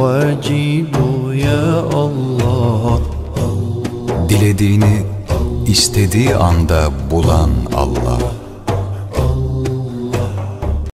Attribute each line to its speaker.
Speaker 1: واجب يا الله
Speaker 2: Dilediğini istediği anda bulan Allah.